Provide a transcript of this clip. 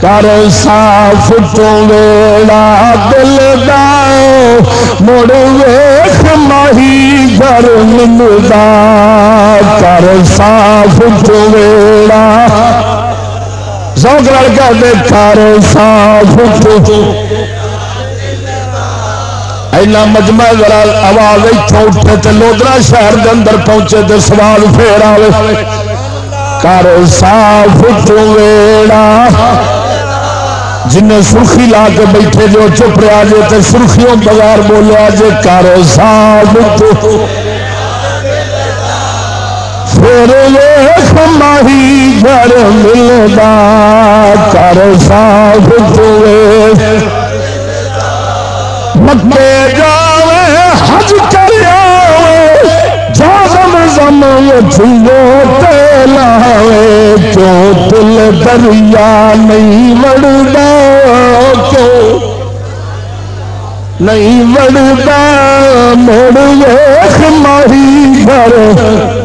کر صاف تو ویڑا دل مڑ ویخ ماہی گھر ملدا کر صاف تو ویڑا سوکھ لڑکا دے، کر صاف تو اینا مجمع ذرا آواز اتوں اٹھے تے لودرا شہر دے اندر پہنچے تے سوال پھر آوے۔ کر صاف تو ویڑا جن سرخی لا کے بیٹھے جو چپ رہا جے تے سرخیوں بغیر بولیا جے کر صاف تو پھر ویخ ماہی گھر ملدا کر صاف تو مکے جاوے، حج کر آوے۔ جازم زم چھلو تے لاوے پل دریا نہیں مڑدا کو نہیں مڑدا مڑ ماہی گھر۔